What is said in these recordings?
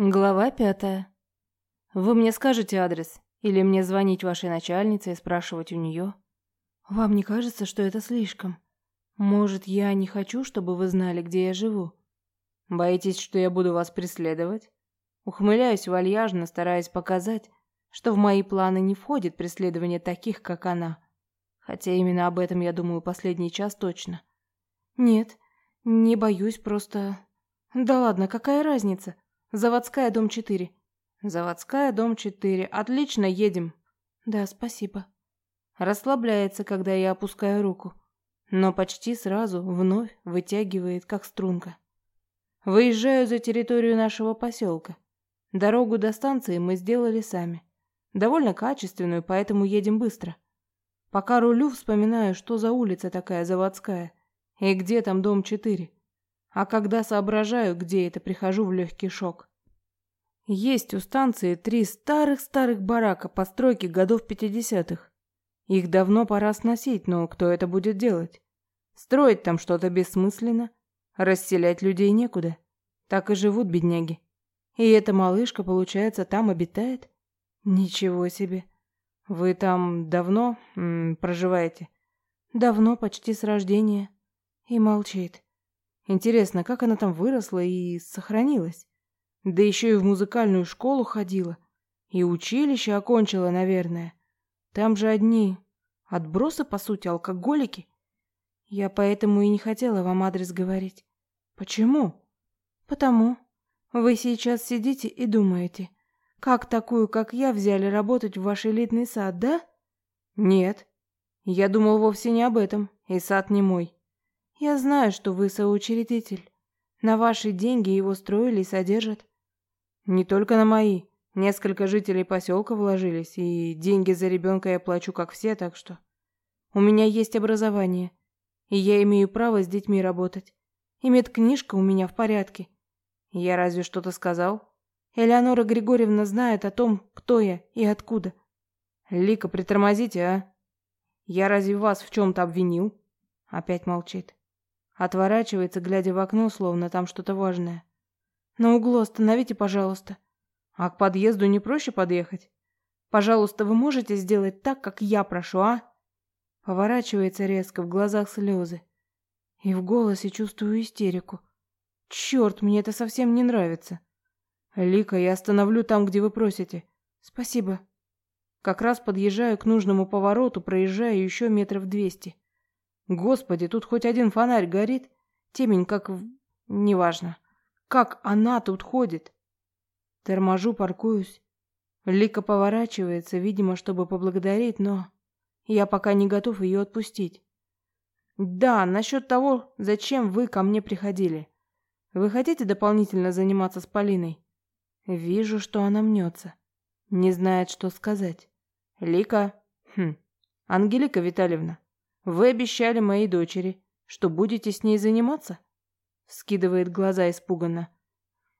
Глава пятая. Вы мне скажете адрес? Или мне звонить вашей начальнице и спрашивать у нее? Вам не кажется, что это слишком? Может, я не хочу, чтобы вы знали, где я живу? Боитесь, что я буду вас преследовать? Ухмыляюсь вальяжно, стараясь показать, что в мои планы не входит преследование таких, как она. Хотя именно об этом я думаю последний час точно. Нет, не боюсь, просто... Да ладно, какая разница? Заводская, дом 4. Заводская, дом 4. Отлично, едем. Да, спасибо. Расслабляется, когда я опускаю руку, но почти сразу вновь вытягивает, как струнка. Выезжаю за территорию нашего поселка. Дорогу до станции мы сделали сами. Довольно качественную, поэтому едем быстро. Пока рулю, вспоминаю, что за улица такая заводская и где там дом 4. А когда соображаю, где это, прихожу в легкий шок. Есть у станции три старых-старых барака постройки годов 50-х. Их давно пора сносить, но кто это будет делать? Строить там что-то бессмысленно, расселять людей некуда. Так и живут бедняги. И эта малышка, получается, там обитает? Ничего себе. Вы там давно м, проживаете? Давно, почти с рождения. И молчит. Интересно, как она там выросла и сохранилась? Да еще и в музыкальную школу ходила. И училище окончила, наверное. Там же одни отбросы, по сути, алкоголики. Я поэтому и не хотела вам адрес говорить. Почему? Потому. Вы сейчас сидите и думаете, как такую, как я, взяли работать в ваш элитный сад, да? Нет. Я думал вовсе не об этом, и сад не мой. Я знаю, что вы соучредитель. На ваши деньги его строили и содержат. Не только на мои. Несколько жителей поселка вложились, и деньги за ребенка я плачу, как все, так что... У меня есть образование, и я имею право с детьми работать. И медкнижка у меня в порядке. Я разве что-то сказал? Элеонора Григорьевна знает о том, кто я и откуда. Лика, притормозите, а? Я разве вас в чем-то обвинил? Опять молчит. Отворачивается, глядя в окно, словно там что-то важное. На углу остановите, пожалуйста. А к подъезду не проще подъехать? Пожалуйста, вы можете сделать так, как я прошу, а? Поворачивается резко, в глазах слезы. И в голосе чувствую истерику. Черт, мне это совсем не нравится. Лика, я остановлю там, где вы просите. Спасибо. Как раз подъезжаю к нужному повороту, проезжаю еще метров двести. Господи, тут хоть один фонарь горит. Темень как. Неважно. Как она тут ходит? Торможу, паркуюсь. Лика поворачивается, видимо, чтобы поблагодарить, но... Я пока не готов ее отпустить. Да, насчет того, зачем вы ко мне приходили. Вы хотите дополнительно заниматься с Полиной? Вижу, что она мнется. Не знает, что сказать. Лика... Хм. Ангелика Витальевна. Вы обещали моей дочери, что будете с ней заниматься? Скидывает глаза испуганно.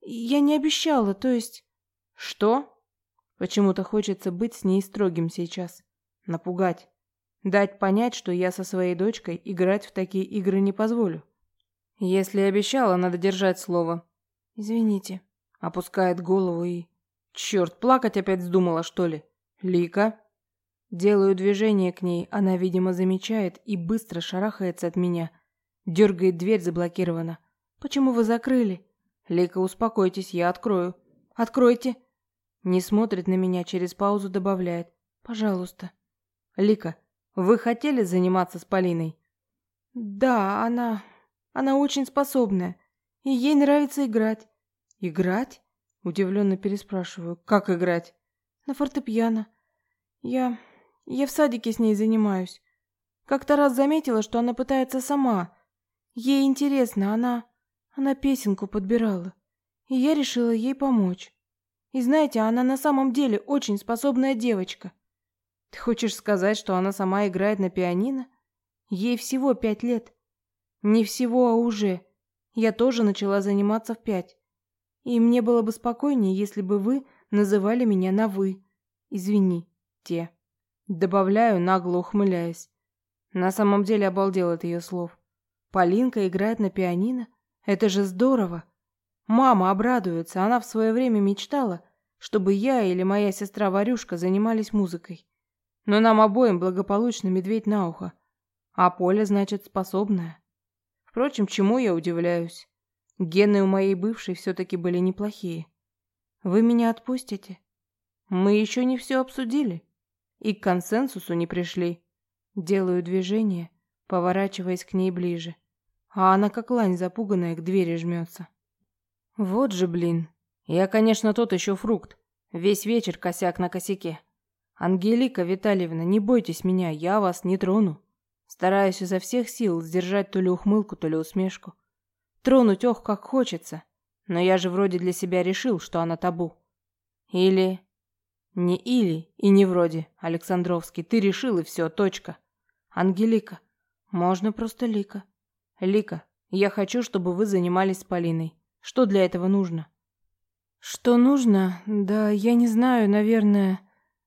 Я не обещала, то есть... Что? Почему-то хочется быть с ней строгим сейчас. Напугать. Дать понять, что я со своей дочкой играть в такие игры не позволю. Если обещала, надо держать слово. Извините. Опускает голову и... Черт, плакать опять вздумала, что ли? Лика? Делаю движение к ней, она, видимо, замечает и быстро шарахается от меня. Дергает дверь, заблокирована. «Почему вы закрыли?» «Лика, успокойтесь, я открою». «Откройте». Не смотрит на меня, через паузу добавляет. «Пожалуйста». «Лика, вы хотели заниматься с Полиной?» «Да, она... она очень способная. И ей нравится играть». «Играть?» Удивленно переспрашиваю. «Как играть?» «На фортепиано. Я... Я в садике с ней занимаюсь. Как-то раз заметила, что она пытается сама. Ей интересно, она... Она песенку подбирала. И я решила ей помочь. И знаете, она на самом деле очень способная девочка. Ты хочешь сказать, что она сама играет на пианино? Ей всего пять лет. Не всего, а уже. Я тоже начала заниматься в пять. И мне было бы спокойнее, если бы вы называли меня на «вы». Извини, те. Добавляю, нагло ухмыляясь. На самом деле обалдел от ее слов. Полинка играет на пианино? Это же здорово. Мама обрадуется, она в свое время мечтала, чтобы я или моя сестра Варюшка занимались музыкой. Но нам обоим благополучно медведь на ухо. А Поля, значит, способная. Впрочем, чему я удивляюсь? Гены у моей бывшей все-таки были неплохие. Вы меня отпустите? Мы еще не все обсудили. И к консенсусу не пришли. Делаю движение, поворачиваясь к ней ближе. А она как лань запуганная к двери жмется. Вот же, блин. Я, конечно, тот еще фрукт. Весь вечер косяк на косяке. Ангелика Витальевна, не бойтесь меня, я вас не трону. Стараюсь изо всех сил сдержать то ли ухмылку, то ли усмешку. Тронуть ох, как хочется. Но я же вроде для себя решил, что она табу. Или... Не или и не вроде, Александровский. Ты решил и все, точка. Ангелика. Можно просто Лика. Лика, я хочу, чтобы вы занимались с Полиной. Что для этого нужно? Что нужно? Да, я не знаю, наверное.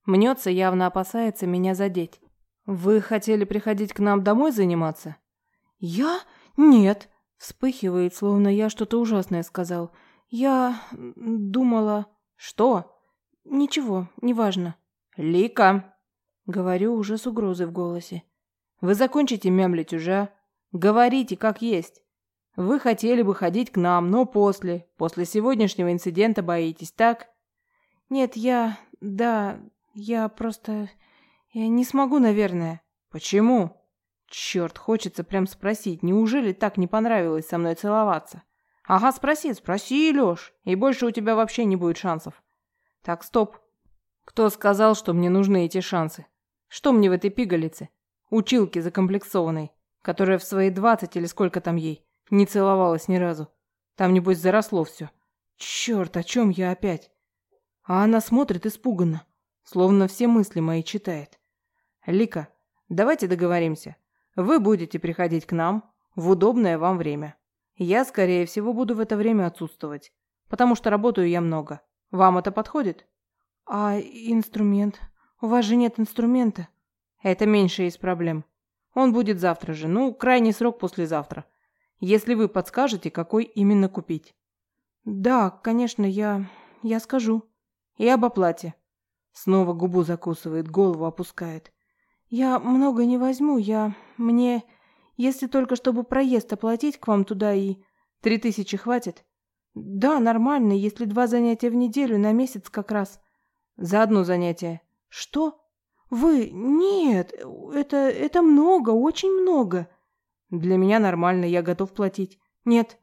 Мнется, явно опасается меня задеть. Вы хотели приходить к нам домой заниматься? Я? Нет. Вспыхивает, словно я что-то ужасное сказал. Я думала... Что? Ничего, неважно. Лика, говорю уже с угрозой в голосе. Вы закончите мямлить уже? Говорите, как есть. Вы хотели бы ходить к нам, но после, после сегодняшнего инцидента боитесь, так? Нет, я... Да, я просто... Я не смогу, наверное. Почему? Черт, хочется прям спросить, неужели так не понравилось со мной целоваться? Ага, спроси, спроси, Лёш, и больше у тебя вообще не будет шансов. Так, стоп. Кто сказал, что мне нужны эти шансы? Что мне в этой пигалице? Училке закомплексованной, которая в свои двадцать или сколько там ей не целовалась ни разу. Там, небось, заросло все. Черт, о чем я опять? А она смотрит испуганно, словно все мысли мои читает. Лика, давайте договоримся. Вы будете приходить к нам в удобное вам время. Я, скорее всего, буду в это время отсутствовать, потому что работаю я много. Вам это подходит? А инструмент? У вас же нет инструмента. Это меньше из проблем. Он будет завтра же, ну, крайний срок послезавтра если вы подскажете, какой именно купить. Да, конечно, я... я скажу. И об оплате. Снова губу закусывает, голову опускает. Я много не возьму, я... мне... Если только чтобы проезд оплатить к вам туда и... Три тысячи хватит? Да, нормально, если два занятия в неделю, на месяц как раз. За одно занятие. Что? Вы... Нет, это... это много, очень много. Для меня нормально, я готов платить. Нет.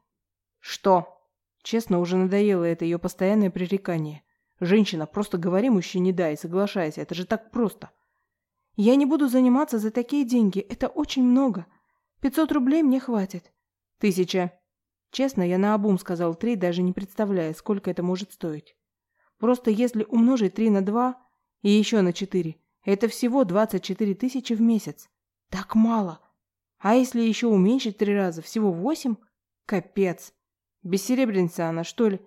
Что? Честно, уже надоело это ее постоянное пререкание. Женщина, просто говори мужчине «да» и соглашайся. Это же так просто. Я не буду заниматься за такие деньги. Это очень много. Пятьсот рублей мне хватит. Тысяча. Честно, я наобум сказал три, даже не представляя, сколько это может стоить. Просто если умножить три на два и еще на четыре, это всего двадцать четыре тысячи в месяц. Так мало. А если еще уменьшить три раза, всего восемь? Капец. Бессеребренница она, что ли?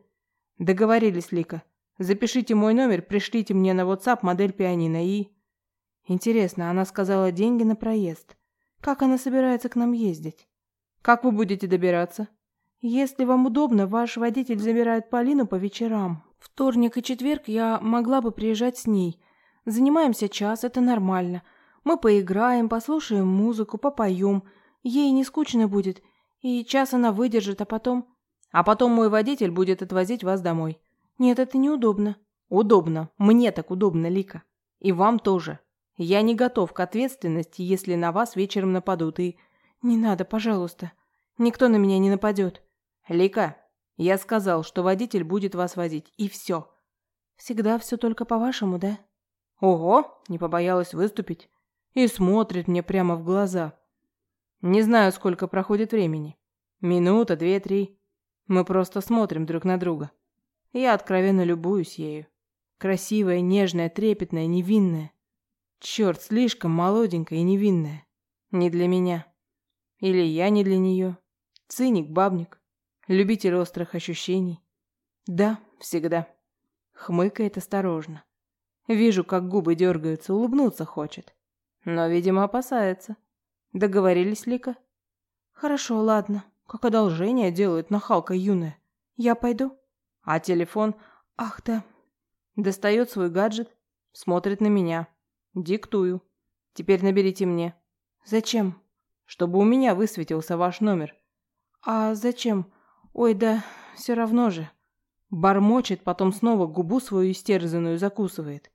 Договорились, Лика. Запишите мой номер, пришлите мне на WhatsApp модель пианино и... Интересно, она сказала деньги на проезд. Как она собирается к нам ездить? Как вы будете добираться? Если вам удобно, ваш водитель забирает Полину по вечерам. Вторник и четверг я могла бы приезжать с ней. Занимаемся час, это нормально. Мы поиграем, послушаем музыку, попоем. Ей не скучно будет. И час она выдержит, а потом... А потом мой водитель будет отвозить вас домой. Нет, это неудобно. Удобно. Мне так удобно, Лика. И вам тоже. Я не готов к ответственности, если на вас вечером нападут, и... Не надо, пожалуйста. Никто на меня не нападет. Лика, я сказал, что водитель будет вас возить, и все. Всегда все только по-вашему, да? Ого, не побоялась выступить и смотрит мне прямо в глаза. Не знаю, сколько проходит времени. Минута, две, три. Мы просто смотрим друг на друга. Я откровенно любуюсь ею. Красивая, нежная, трепетная, невинная. Черт, слишком молоденькая и невинная. Не для меня. Или я не для нее. Циник, бабник. Любитель острых ощущений. Да, всегда. Хмыкает осторожно. Вижу, как губы дергаются, улыбнуться хочет. Но, видимо, опасается. Договорились, Лика? Хорошо, ладно. Как одолжение делает нахалка юная. Я пойду. А телефон? Ах, да. Достает свой гаджет, смотрит на меня. Диктую. Теперь наберите мне. Зачем? Чтобы у меня высветился ваш номер. А зачем? Ой, да, все равно же. Бормочет, потом снова губу свою истерзанную закусывает.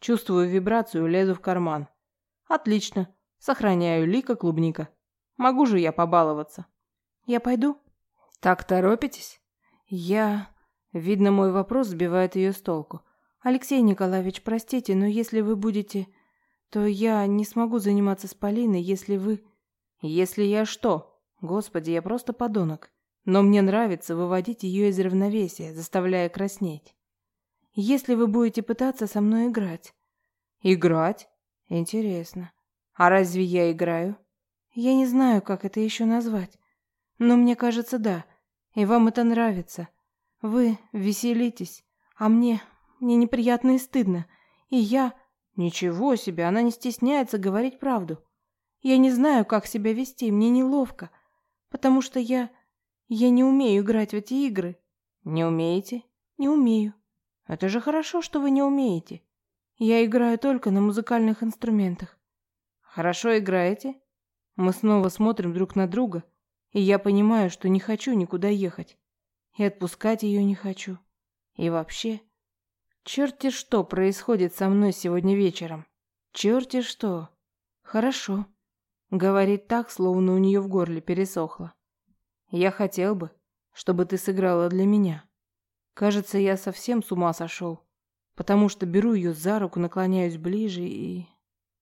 Чувствую вибрацию, лезу в карман. Отлично. Сохраняю лика клубника. Могу же я побаловаться. Я пойду? Так торопитесь? Я... Видно, мой вопрос сбивает ее с толку. Алексей Николаевич, простите, но если вы будете... То я не смогу заниматься с Полиной, если вы... Если я что? Господи, я просто подонок. Но мне нравится выводить ее из равновесия, заставляя краснеть. Если вы будете пытаться со мной играть. Играть? Интересно. А разве я играю? Я не знаю, как это еще назвать. Но мне кажется, да. И вам это нравится. Вы веселитесь, а мне... Мне неприятно и стыдно. И я... Ничего себе, она не стесняется говорить правду. Я не знаю, как себя вести, мне неловко. Потому что я... Я не умею играть в эти игры. Не умеете? Не умею. Это же хорошо, что вы не умеете. Я играю только на музыкальных инструментах. Хорошо играете? Мы снова смотрим друг на друга, и я понимаю, что не хочу никуда ехать. И отпускать ее не хочу. И вообще... Черти что происходит со мной сегодня вечером. Черти что. Хорошо. Говорит так, словно у нее в горле пересохло. Я хотел бы, чтобы ты сыграла для меня. Кажется, я совсем с ума сошел, потому что беру ее за руку, наклоняюсь ближе и...